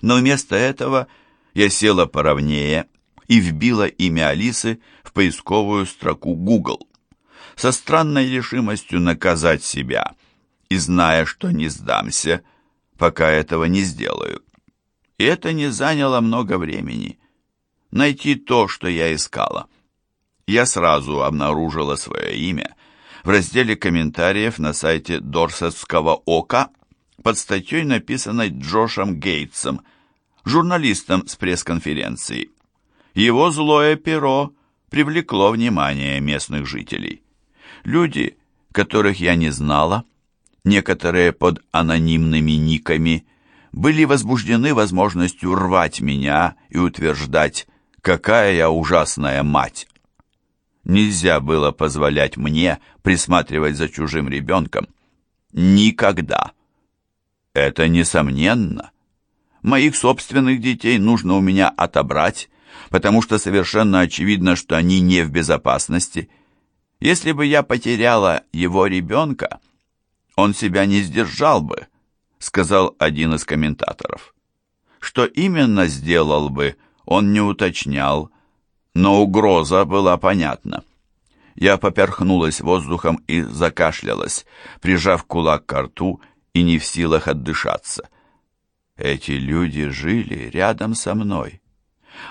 Но вместо этого я села поровнее и вбила имя Алисы в поисковую строку Google. Со странной решимостью наказать себя и зная, что не сдамся, пока этого не сделаю. И это не заняло много времени. Найти то, что я искала. Я сразу обнаружила свое имя в разделе комментариев на сайте Дорсетского ока под статьей, написанной Джошем Гейтсом, журналистом с пресс-конференции. Его злое перо привлекло внимание местных жителей. Люди, которых я не знала, некоторые под анонимными никами, были возбуждены возможностью рвать меня и утверждать, какая я ужасная мать. Нельзя было позволять мне присматривать за чужим ребенком. Никогда. Это несомненно. Моих собственных детей нужно у меня отобрать, потому что совершенно очевидно, что они не в безопасности. Если бы я потеряла его ребенка, он себя не сдержал бы, сказал один из комментаторов. Что именно сделал бы, он не уточнял, но угроза была понятна. Я поперхнулась воздухом и закашлялась, прижав кулак к рту и не в силах отдышаться. Эти люди жили рядом со мной.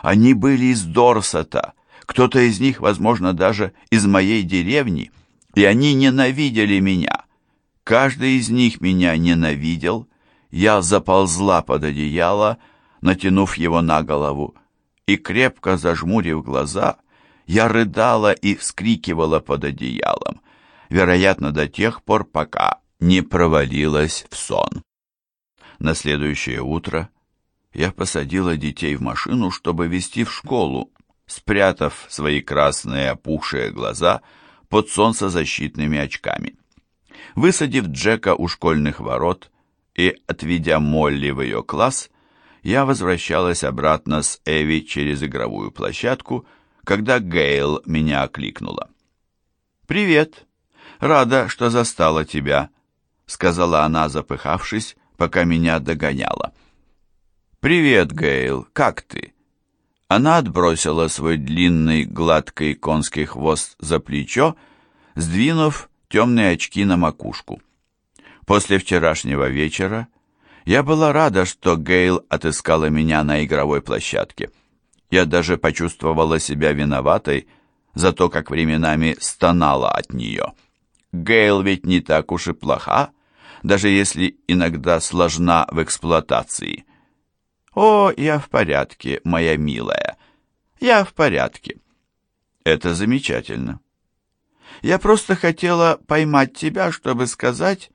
Они были из Дорсета, кто-то из них, возможно, даже из моей деревни, и они ненавидели меня. Каждый из них меня ненавидел. Я заползла под одеяло, натянув его на голову, и, крепко зажмурив глаза, я рыдала и вскрикивала под одеялом, вероятно, до тех пор, пока не провалилась в сон. На следующее утро я посадила детей в машину, чтобы везти в школу, спрятав свои красные опухшие глаза под солнцезащитными очками. Высадив Джека у школьных ворот и отведя Молли в ее класс, я возвращалась обратно с Эви через игровую площадку, когда Гейл меня окликнула. «Привет! Рада, что застала тебя», — сказала она, запыхавшись, пока меня догоняла. «Привет, Гейл, как ты?» Она отбросила свой длинный, гладкий конский хвост за плечо, сдвинув темные очки на макушку. После вчерашнего вечера я была рада, что Гейл отыскала меня на игровой площадке. Я даже почувствовала себя виноватой за то, как временами стонала от нее. Гейл ведь не так уж и плоха, даже если иногда сложна в эксплуатации. «О, я в порядке, моя милая. Я в порядке». «Это замечательно. Я просто хотела поймать тебя, чтобы сказать,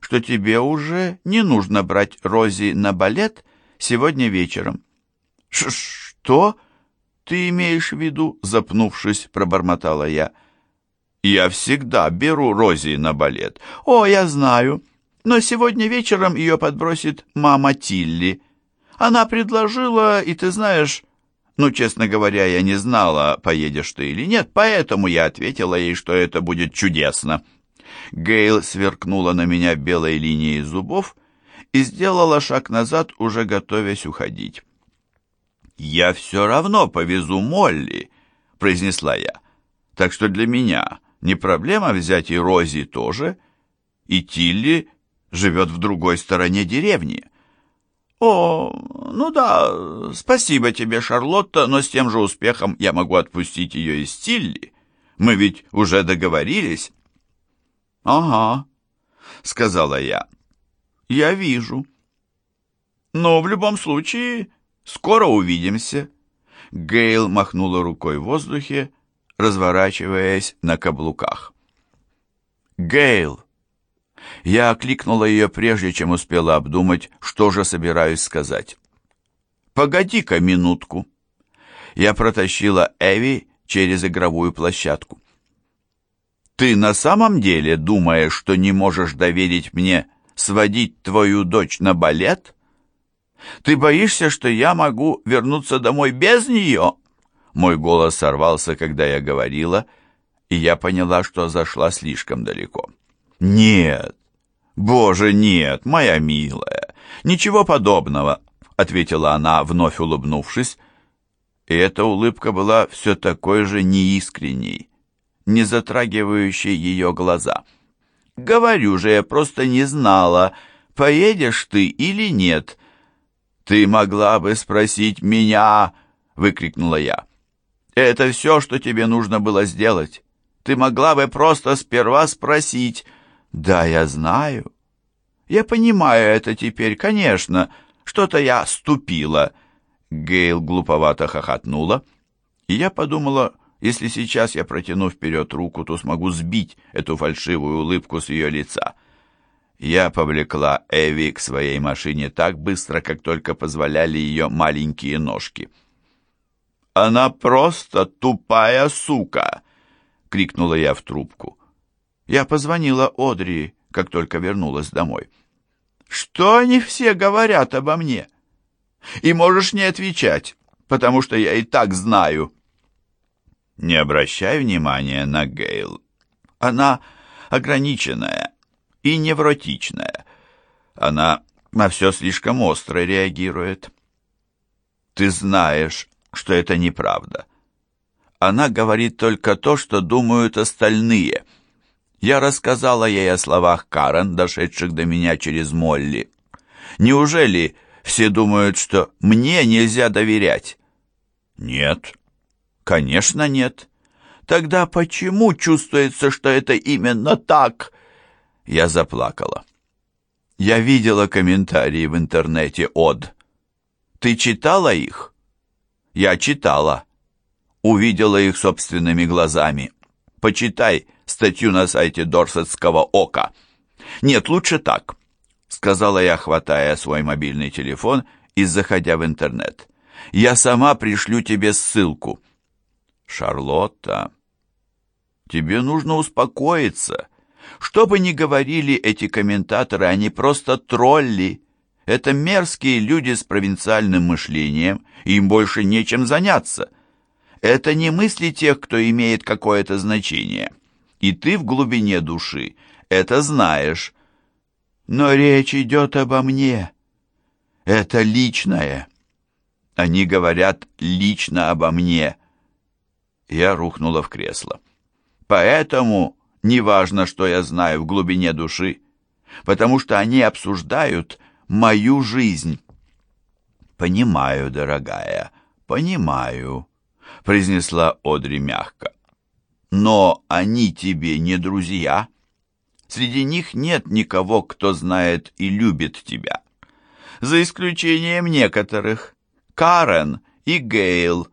что тебе уже не нужно брать Рози на балет сегодня вечером». Ш «Что ты имеешь в виду?» — запнувшись, пробормотала я. «Я всегда беру Рози на балет. О, я знаю. Но сегодня вечером ее подбросит мама Тилли. Она предложила, и ты знаешь, ну, честно говоря, я не знала, поедешь ты или нет, поэтому я ответила ей, что это будет чудесно. Гейл сверкнула на меня белой линией зубов и сделала шаг назад, уже готовясь уходить. «Я все равно повезу Молли», — произнесла я. «Так что для меня не проблема взять и Рози тоже, и Тилли живет в другой стороне деревни». «О, ну да, спасибо тебе, Шарлотта, но с тем же успехом я могу отпустить ее из Тилли. Мы ведь уже договорились». «Ага», — сказала я. «Я вижу». «Но в любом случае, скоро увидимся». Гейл махнула рукой в воздухе, разворачиваясь на каблуках. «Гейл!» Я окликнула ее прежде, чем успела обдумать, что же собираюсь сказать. «Погоди-ка минутку». Я протащила Эви через игровую площадку. «Ты на самом деле думаешь, что не можешь доверить мне сводить твою дочь на балет? Ты боишься, что я могу вернуться домой без нее?» Мой голос сорвался, когда я говорила, и я поняла, что зашла слишком далеко. «Нет, боже, нет, моя милая, ничего подобного. ответила она, вновь улыбнувшись, и эта улыбка была все такой же неискренней, не затрагивающей ее глаза. «Говорю же, я просто не знала, поедешь ты или нет». «Ты могла бы спросить меня!» — выкрикнула я. «Это все, что тебе нужно было сделать. Ты могла бы просто сперва спросить». «Да, я знаю. Я понимаю это теперь, конечно. Что-то я ступила». Гейл глуповато хохотнула, и я подумала, если сейчас я протяну вперед руку, то смогу сбить эту фальшивую улыбку с ее лица. Я повлекла Эви к своей машине так быстро, как только позволяли ее маленькие ножки. «Она просто тупая сука!» — крикнула я в трубку. Я позвонила Одри, как только вернулась домой. «Что они все говорят обо мне?» И можешь не отвечать, потому что я и так знаю». Не обращай внимания на Гейл. Она ограниченная и невротичная. Она на все слишком остро реагирует. Ты знаешь, что это неправда. Она говорит только то, что думают остальные. Я рассказала ей о словах Карен, дошедших до меня через Молли. Неужели все думают, что мне нельзя доверять. Нет, конечно нет. Тогда почему чувствуется, что это именно так? Я заплакала. Я видела комментарии в интернете от. Ты читала их? Я читала. Увидела их собственными глазами. Почитай статью на сайте Дорсетского ока. Нет, лучше так сказала я, хватая свой мобильный телефон и заходя в интернет. «Я сама пришлю тебе ссылку». «Шарлотта, тебе нужно успокоиться. Что бы ни говорили эти комментаторы, они просто тролли. Это мерзкие люди с провинциальным мышлением, им больше нечем заняться. Это не мысли тех, кто имеет какое-то значение. И ты в глубине души это знаешь, но речь идет обо мне. Это личное. Они говорят лично обо мне. Я рухнула в кресло. Поэтому неважно, что я знаю в глубине души, потому что они обсуждают мою жизнь. «Понимаю, дорогая, понимаю», — произнесла Одри мягко. «Но они тебе не друзья». Среди них нет никого, кто знает и любит тебя. За исключением некоторых. Карен и Гейл.